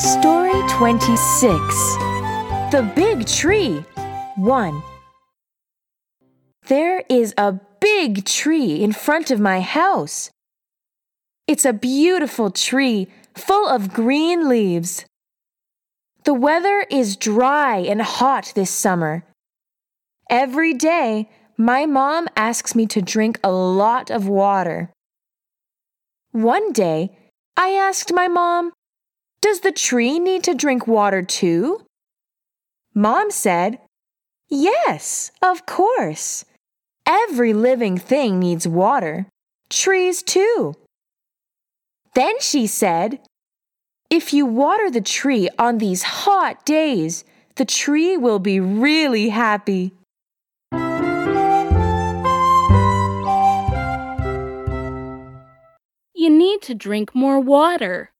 Story 26 The Big Tree 1 There is a big tree in front of my house. It's a beautiful tree full of green leaves. The weather is dry and hot this summer. Every day, my mom asks me to drink a lot of water. One day, I asked my mom, Does the tree need to drink water too? Mom said, Yes, of course. Every living thing needs water, trees too. Then she said, If you water the tree on these hot days, the tree will be really happy. You need to drink more water.